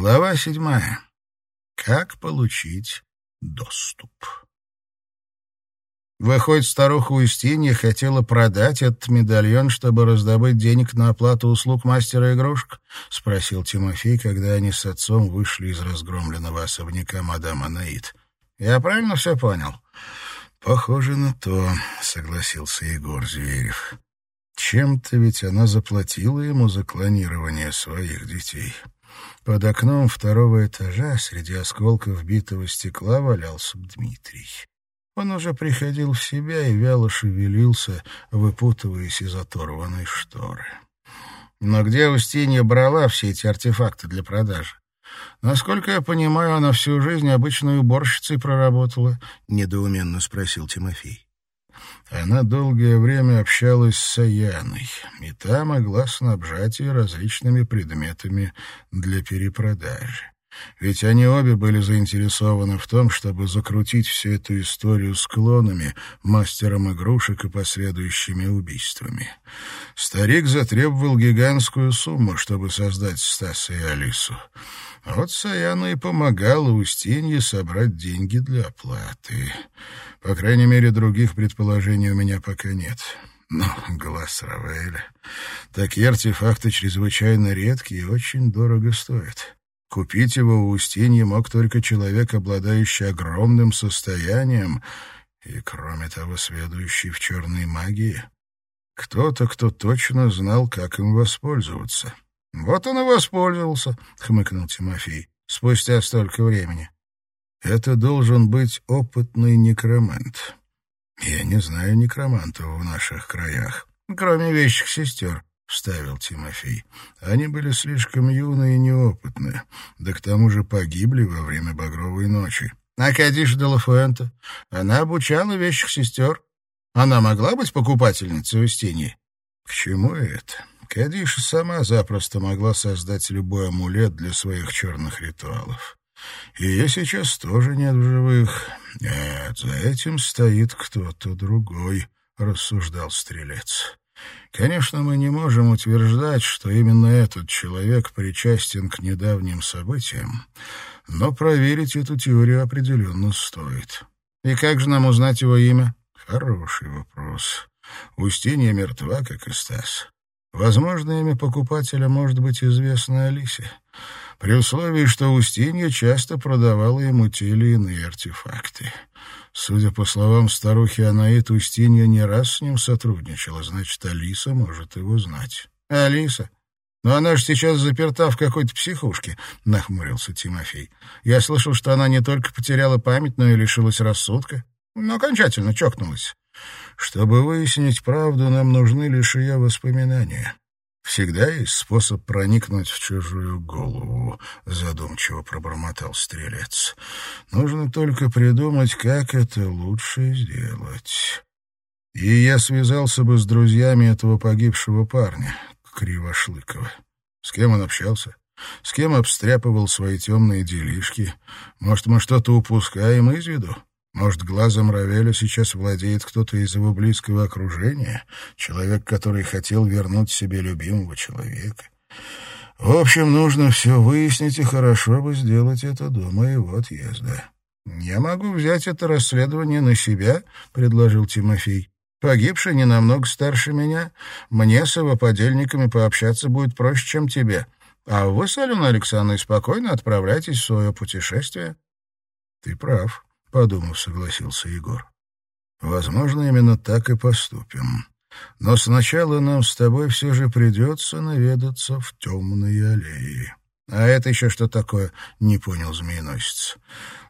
Глава седьмая. Как получить доступ? Выходит, старуха Устинья хотела продать этот медальон, чтобы раздобыть денег на оплату услуг мастера игрушек? — спросил Тимофей, когда они с отцом вышли из разгромленного особняка мадам Анаит. — Я правильно все понял? — Похоже на то, — согласился Егор Зверев. Чем-то ведь она заплатила ему за клонирование своих детей. Под окном второго этажа среди осколков битого стекла валялся Дмитрий. Он уже приходил в себя и вяло шевелился, выпутываясь из оторванной шторы. Но где Устинья брала все эти артефакты для продажи? Насколько я понимаю, она всю жизнь обычной уборщицей проработала, — недоуменно спросил Тимофей. Она долгое время общалась с Саяной, и та могла снабжать ее различными предметами для перепродажи. Ведь они обе были заинтересованы в том, чтобы закрутить всю эту историю с клонами, мастером игрушек и последующими убийствами. Старик затребовал гигантскую сумму, чтобы создать Стаса и Алису. Вот Саяна и помогала Устинье собрать деньги для оплаты. По крайней мере, других предположений у меня пока нет. Но глаз Равеля... Такие артефакты чрезвычайно редкие и очень дорого стоят. Купить его у Устиньи мог только человек, обладающий огромным состоянием и, кроме того, сведущий в черной магии. Кто-то, кто точно знал, как им воспользоваться. — Вот он и воспользовался, — хмыкнул Тимофей, — спустя столько времени. Это должен быть опытный некромант. Я не знаю некромантов в наших краях, кроме вещих сестер, — вставил Тимофей. Они были слишком юные и неопытны, да к тому же погибли во время Багровой ночи. А Кадиш де Лафуэнте? Она обучала вещих сестер. Она могла быть покупательницей Устиньи? К чему это? Кадиш сама запросто могла создать любой амулет для своих черных ритуалов. Ее сейчас тоже нет в живых. Нет, за этим стоит кто-то другой, — рассуждал стрелец. Конечно, мы не можем утверждать, что именно этот человек причастен к недавним событиям, но проверить эту теорию определенно стоит. И как же нам узнать его имя? Хороший вопрос. Устинья мертва, как и Стас. Возможно, имя покупателя может быть известно Алисе при условии, что Устинья часто продавала ему те или иные артефакты. Судя по словам старухи Анаит, Устинья не раз с ним сотрудничала, значит, Алиса может его знать. «Алиса? Но она же сейчас заперта в какой-то психушке», — нахмурился Тимофей. «Я слышал, что она не только потеряла память, но и лишилась рассудка. Но окончательно чокнулась. Чтобы выяснить правду, нам нужны лишь ее воспоминания. Всегда есть способ проникнуть в чужую голову, задумчиво пробормотал стрелец. Нужно только придумать, как это лучше сделать. И я связался бы с друзьями этого погибшего парня, Кривошлыкова. С кем он общался? С кем обстряпывал свои темные делишки? Может, мы что-то упускаем из виду? Может, глазом Равеля сейчас владеет кто-то из его близкого окружения, человек, который хотел вернуть себе любимого человека. В общем, нужно все выяснить, и хорошо бы сделать это до моего отъезда. «Я могу взять это расследование на себя», — предложил Тимофей. «Погибший не намного старше меня. Мне с его подельниками пообщаться будет проще, чем тебе. А вы с Аленой Александровной спокойно отправляйтесь в свое путешествие». «Ты прав», — подумав, согласился Егор. «Возможно, именно так и поступим. Но сначала нам с тобой все же придется наведаться в темные аллеи». «А это еще что такое?» — не понял змееносец.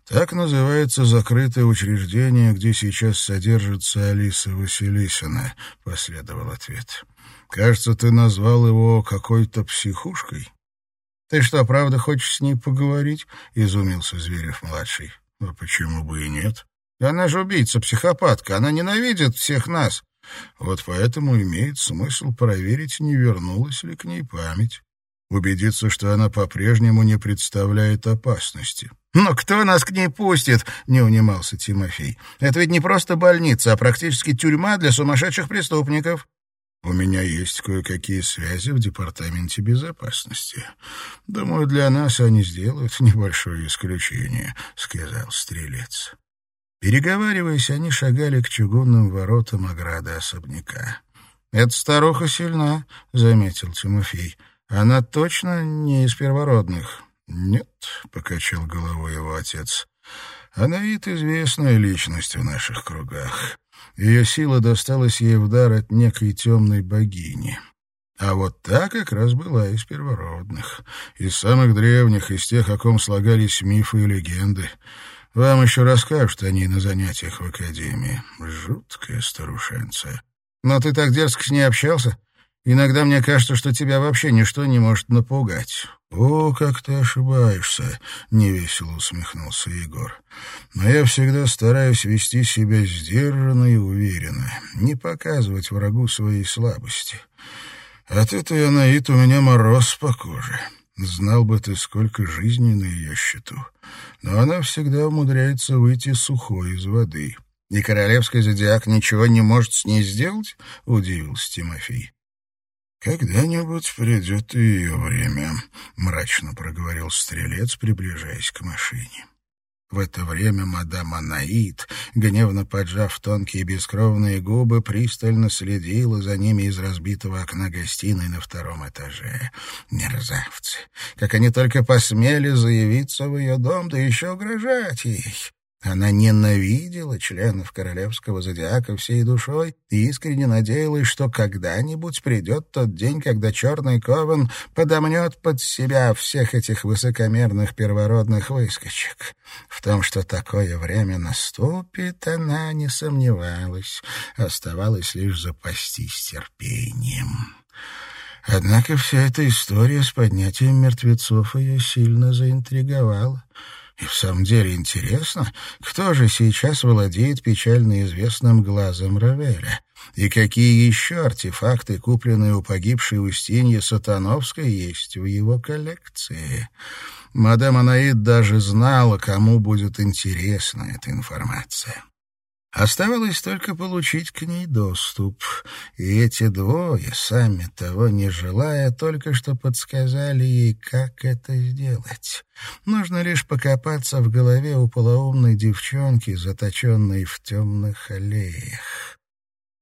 «Так называется закрытое учреждение, где сейчас содержится Алиса Василисина», — последовал ответ. «Кажется, ты назвал его какой-то психушкой». «Ты что, правда хочешь с ней поговорить?» — изумился Зверев-младший. А почему бы и нет? Она же убийца, психопатка, она ненавидит всех нас. Вот поэтому имеет смысл проверить, не вернулась ли к ней память. Убедиться, что она по-прежнему не представляет опасности. «Но кто нас к ней пустит?» — не унимался Тимофей. «Это ведь не просто больница, а практически тюрьма для сумасшедших преступников». У меня есть кое-какие связи в департаменте безопасности. Думаю, для нас они сделают небольшое исключение», — сказал стрелец. Переговариваясь, они шагали к чугунным воротам ограды особняка. «Эта старуха сильна», — заметил Тимофей. «Она точно не из первородных?» «Нет», — покачал головой его отец. «Анаит — известная личность в наших кругах. Ее сила досталась ей в дар от некой темной богини. А вот та как раз была из первородных, из самых древних, из тех, о ком слагались мифы и легенды. Вам еще расскажут о ней на занятиях в академии. Жуткая старушенция. Но ты так дерзко с ней общался. Иногда мне кажется, что тебя вообще ничто не может напугать. О, как ты ошибаешься, невесело усмехнулся Егор. Но я всегда стараюсь вести себя сдержанно и уверенно, не показывать врагу своей слабости. От этой Анаит у меня мороз по коже. Знал бы ты, сколько жизни на ее счету. Но она всегда умудряется выйти сухой из воды. «И королевский зодиак ничего не может с ней сделать?» — удивился Тимофей. «Когда-нибудь придет и ее время», — мрачно проговорил стрелец, приближаясь к машине. В это время мадам Анаит, гневно поджав тонкие бескровные губы, пристально следила за ними из разбитого окна гостиной на втором этаже. Мерзавцы! Как они только посмели заявиться в ее дом, да еще угрожать ей! Она ненавидела членов королевского зодиака всей душой и искренне надеялась, что когда-нибудь придет тот день, когда черный ковен подомнет под себя всех этих высокомерных первородных выскочек. В том, что такое время наступит, она не сомневалась. Оставалось лишь запастись терпением. Однако вся эта история с поднятием мертвецов ее сильно заинтриговала. И в самом деле интересно, кто же сейчас владеет печально известным глазом Равеля? И какие еще артефакты, купленные у погибшей Устиньи Сатановской, есть в его коллекции? Мадам Анаид даже знала, кому будет интересна эта информация. Оставалось только получить к ней доступ. И эти двое, сами того не желая, только что подсказали ей, как это сделать. Нужно лишь покопаться в голове у полоумной девчонки, заточенной в темных аллеях.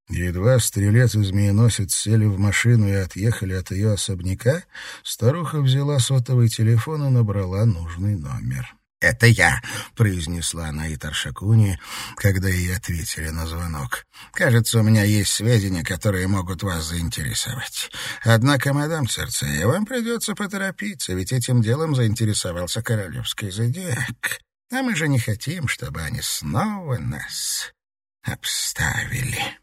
Едва стрелец и змееносец сели в машину и отъехали от ее особняка, старуха взяла сотовый телефон и набрала нужный номер. «Это я», — произнесла она и Таршакуни, когда ей ответили на звонок. «Кажется, у меня есть сведения, которые могут вас заинтересовать. Однако, мадам Церцея, вам придется поторопиться, ведь этим делом заинтересовался королевский зодиак. А мы же не хотим, чтобы они снова нас обставили».